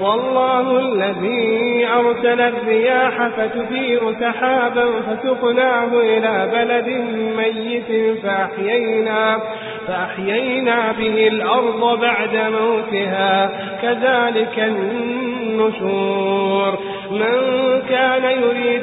والله الذي أرسل الرياح فتثير سحابا فسقناه إلى بلد ميت فأحيينا, فأحيينا به الأرض بعد موتها. كذلك النشور. من كان يريد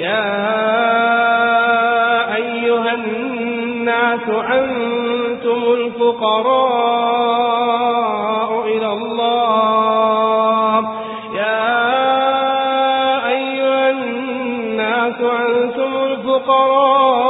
يا أيها الناس أنتم الفقراء إلى الله. يا أيها الناس أنتم الفقراء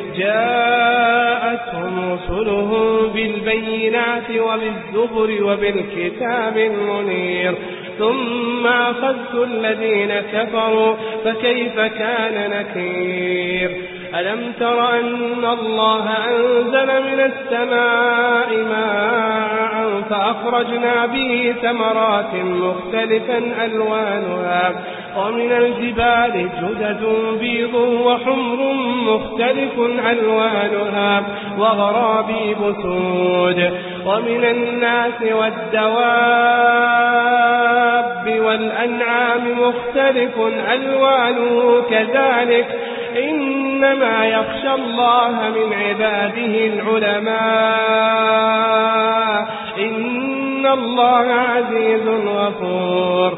جاءتهم رسلهم بالبينات وبالزبر وبالكتاب المنير. ثم أخذت الذين كفروا فكيف كان نكير؟ ألم تر أن الله أنزل من السماء ماء فأخرجنا به ثمرات مختلفا ألوانها. ومن الجبال جدد بيض وحمر مختلف ألوانها وغرابي بسود ومن الناس والدواب والأنعام مختلف ألوانه كذلك. إنما يخشى الله من عباده العلماء. إن الله عزيز غفور.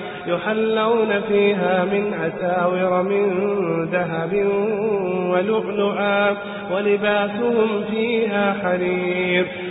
يحلون فيها من أساور من ذهب ولؤلؤا ولباسهم فيها حرير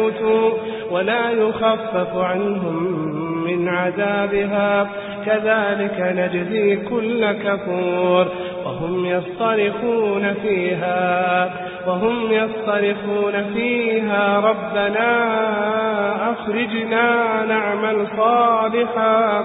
فيموتوا ولا يخفف عنهم من عذابها. كذلك نجزي كل كفور. وهم يصطرخون فيها وهم يصطرخون فيها. ربنا أخرجنا نعمل صالحا.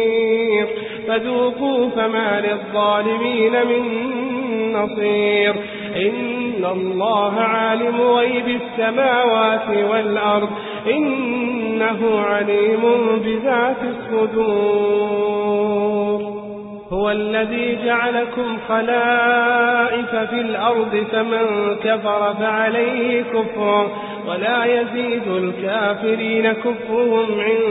فذوقوا فما للظالمين من نصير. إن الله عالم غيب السماوات والأرض. إن إنه عليم بذات الصدور. هو الذي جعلكم خلائف في الأرض فمن كفر فعليه كفر. ولا يزيد الكافرين كفرهم عند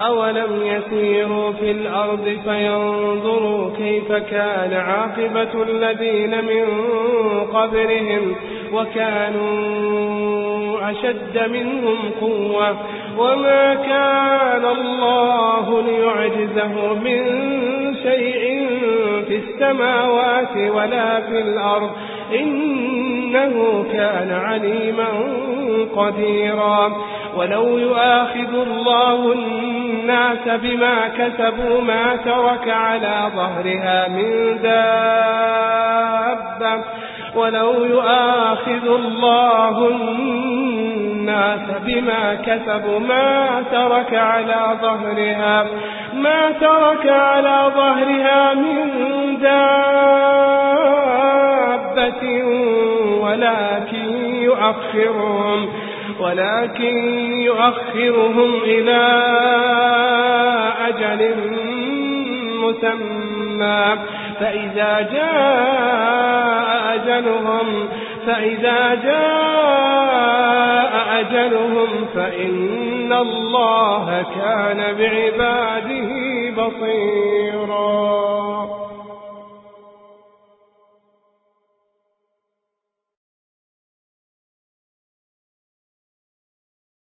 أولم يسيروا في الأرض فينظروا كيف كان عاقبة الذين من قبلهم وكانوا أشد منهم قوة وما كان الله ليعجزه من شيء في السماوات ولا في الأرض إنه كان عليما قديرا ولو يؤاخذ الله الناس بما كسبوا ما ترك على ظهرها من دابة. ولو يؤاخذ الله الناس بما كسبوا ما ترك على ظهرها ما ترك على ظهرها من دابة ولكن يؤخرهم. ولكن يؤخرهم إلى أجل مسمى. فإذا جاء أجلهم فإذا جاء أجلهم فإن الله كان بعباده بصيراً.